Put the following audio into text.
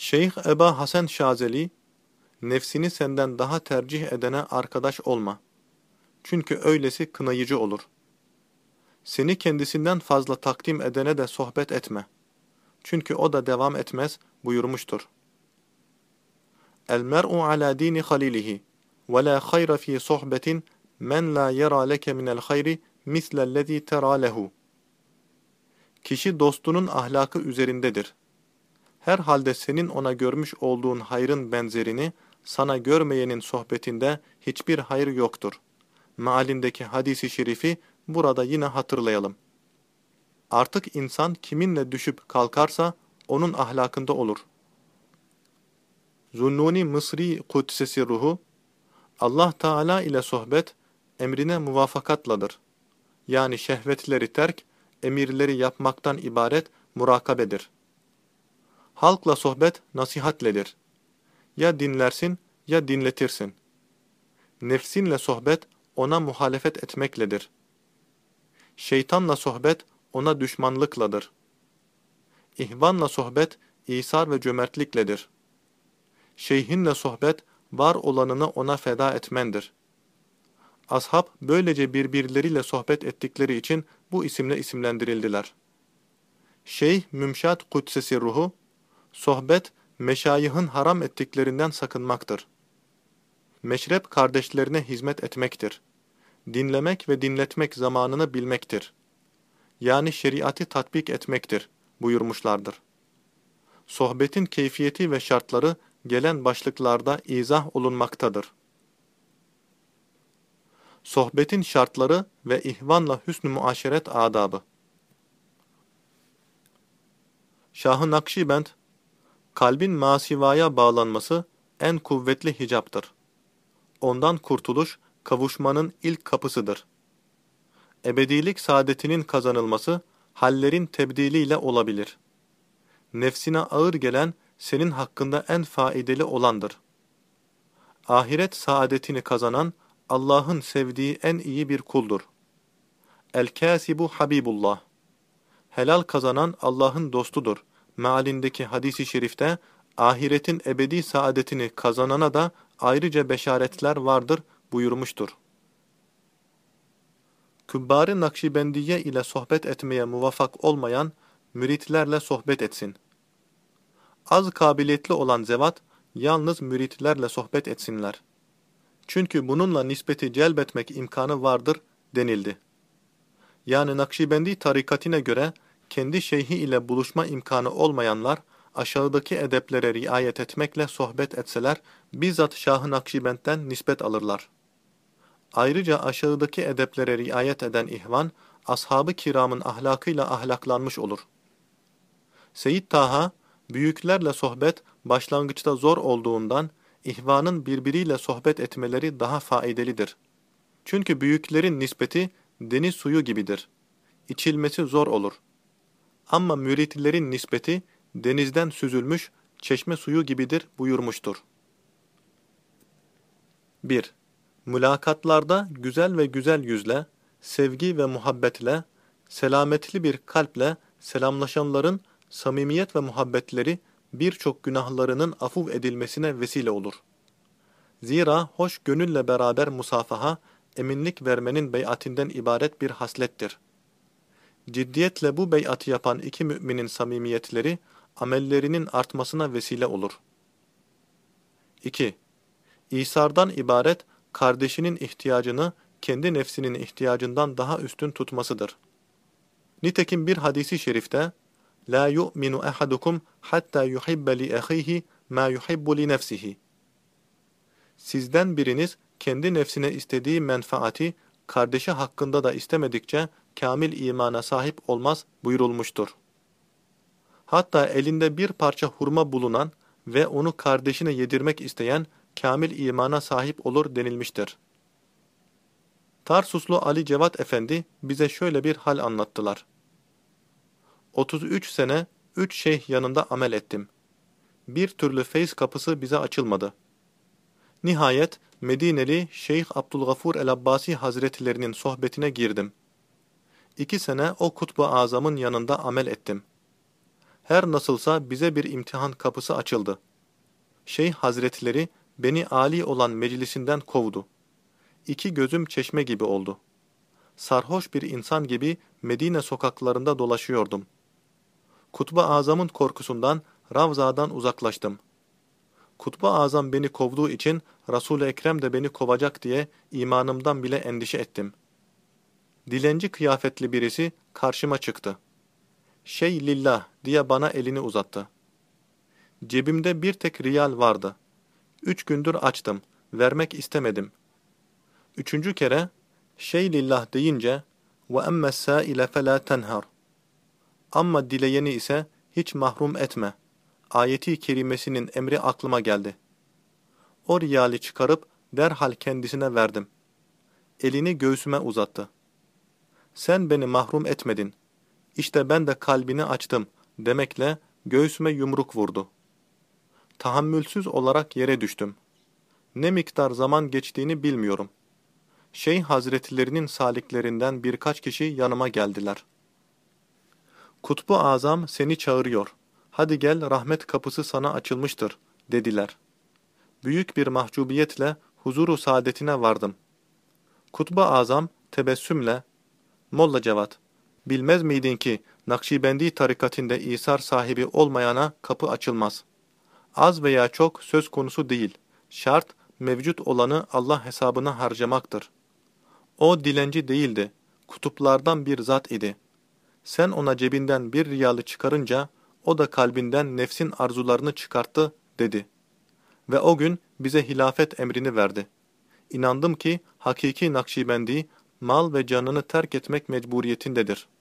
Şeyh Eba Hasan Şazeli, nefsini senden daha tercih edene arkadaş olma. Çünkü öylesi kınayıcı olur. Seni kendisinden fazla takdim edene de sohbet etme. Çünkü o da devam etmez buyurmuştur. El mer'u ala dini halilihi ve la hayra fi sohbetin men la yara leke minel hayri mislellezî terâ lehu. Kişi dostunun ahlakı üzerindedir. Herhalde senin ona görmüş olduğun hayrın benzerini sana görmeyenin sohbetinde hiçbir hayır yoktur. Mealindeki hadisi şerifi burada yine hatırlayalım. Artık insan kiminle düşüp kalkarsa onun ahlakında olur. Zunnuni Mısri Kudsesi ruhu, Allah Teala ile sohbet, emrine muvafakatladır. Yani şehvetleri terk, emirleri yapmaktan ibaret murakabedir. Halkla sohbet nasihatledir. Ya dinlersin ya dinletirsin. Nefsinle sohbet ona muhalefet etmekledir. Şeytanla sohbet ona düşmanlıkladır. İhvanla sohbet İsar ve cömertlikledir. Şeyhinle sohbet var olanını ona feda etmendir. Ashab böylece birbirleriyle sohbet ettikleri için bu isimle isimlendirildiler. Şeyh Mümşat Kudsesi ruhu, sohbet meşayihın haram ettiklerinden sakınmaktır. Meşrep kardeşlerine hizmet etmektir. Dinlemek ve dinletmek zamanını bilmektir. Yani şeriatı tatbik etmektir buyurmuşlardır. Sohbetin keyfiyeti ve şartları gelen başlıklarda izah olunmaktadır. Sohbetin şartları ve ihvanla hüsnü muaşeret adabı. Şah-ı Nakşibend, kalbin masivaya bağlanması en kuvvetli hicaptır. Ondan kurtuluş, kavuşmanın ilk kapısıdır. Ebedilik saadetinin kazanılması, hallerin tebdiliyle olabilir. Nefsine ağır gelen, senin hakkında en faydalı olandır. Ahiret saadetini kazanan, Allah'ın sevdiği en iyi bir kuldur. El-Kâsibu Habibullah Helal kazanan Allah'ın dostudur. Mealindeki hadisi şerifte, ahiretin ebedi saadetini kazanana da ayrıca beşaretler vardır buyurmuştur. Kübbari Nakşibendiye ile sohbet etmeye muvaffak olmayan, müritlerle sohbet etsin. Az kabiliyetli olan zevat, yalnız müritlerle sohbet etsinler. Çünkü bununla nispeti celbetmek imkanı vardır denildi. Yani Nakşibendi tarikatine göre, kendi şeyhi ile buluşma imkanı olmayanlar, aşağıdaki edeplere riayet etmekle sohbet etseler, bizzat Şah-ı Nakşibend'den nispet alırlar. Ayrıca aşağıdaki edeplere riayet eden ihvan, ashab-ı kiramın ahlakıyla ahlaklanmış olur. Seyyid Taha, büyüklerle sohbet başlangıçta zor olduğundan, ihvanın birbiriyle sohbet etmeleri daha faidelidir. Çünkü büyüklerin nispeti deniz suyu gibidir. İçilmesi zor olur. Ama müritlerin nispeti denizden süzülmüş çeşme suyu gibidir buyurmuştur. 1. Mülakatlarda güzel ve güzel yüzle, sevgi ve muhabbetle, selametli bir kalple selamlaşanların samimiyet ve muhabbetleri birçok günahlarının afuv edilmesine vesile olur. Zira hoş gönülle beraber musafaha, eminlik vermenin beyatinden ibaret bir haslettir. Ciddiyetle bu beyatı yapan iki müminin samimiyetleri, amellerinin artmasına vesile olur. 2. İsardan ibaret, kardeşinin ihtiyacını kendi nefsinin ihtiyacından daha üstün tutmasıdır. Nitekim bir hadisi şerifte, La yu'minu ahadukum hatta yuhibbe li ahihi ma yuhibbu. Sizden biriniz kendi nefsine istediği menfaati kardeşi hakkında da istemedikçe kamil imana sahip olmaz buyurulmuştur. Hatta elinde bir parça hurma bulunan ve onu kardeşine yedirmek isteyen kamil imana sahip olur denilmiştir. Tarsuslu Ali Cevat Efendi bize şöyle bir hal anlattılar. 33 sene üç şeyh yanında amel ettim. Bir türlü feyz kapısı bize açılmadı. Nihayet Medineli Şeyh Abdülgafur el-Abbasi Hazretlerinin sohbetine girdim. İki sene o kutbu azamın yanında amel ettim. Her nasılsa bize bir imtihan kapısı açıldı. Şeyh Hazretleri beni âli olan meclisinden kovdu. İki gözüm çeşme gibi oldu. Sarhoş bir insan gibi Medine sokaklarında dolaşıyordum. Kutbu Azam'ın korkusundan Ravza'dan uzaklaştım. Kutbu Azam beni kovduğu için Resul-i Ekrem de beni kovacak diye imanımdan bile endişe ettim. Dilenci kıyafetli birisi karşıma çıktı. Şey lillah diye bana elini uzattı. Cebimde bir tek riyal vardı. Üç gündür açtım. Vermek istemedim. Üçüncü kere şey lillah deyince ve emme sâile felâ tenhar. Amma dileyeni ise hiç mahrum etme. Ayeti kerimesinin emri aklıma geldi. O riyali çıkarıp derhal kendisine verdim. Elini göğsüme uzattı. Sen beni mahrum etmedin. İşte ben de kalbini açtım demekle göğsüme yumruk vurdu. Tahammülsüz olarak yere düştüm. Ne miktar zaman geçtiğini bilmiyorum. Şeyh hazretlerinin saliklerinden birkaç kişi yanıma geldiler. Kutbu Azam seni çağırıyor. Hadi gel rahmet kapısı sana açılmıştır, dediler. Büyük bir mahcubiyetle huzuru saadetine vardım. Kutbu Azam tebessümle, Molla Cevat, bilmez miydin ki Nakşibendi tarikatinde İsar sahibi olmayana kapı açılmaz. Az veya çok söz konusu değil. Şart, mevcut olanı Allah hesabına harcamaktır. O dilenci değildi, kutuplardan bir zat idi. Sen ona cebinden bir riyalı çıkarınca, o da kalbinden nefsin arzularını çıkarttı, dedi. Ve o gün bize hilafet emrini verdi. İnandım ki hakiki Nakşibendi, mal ve canını terk etmek mecburiyetindedir.''